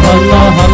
啦啦啦。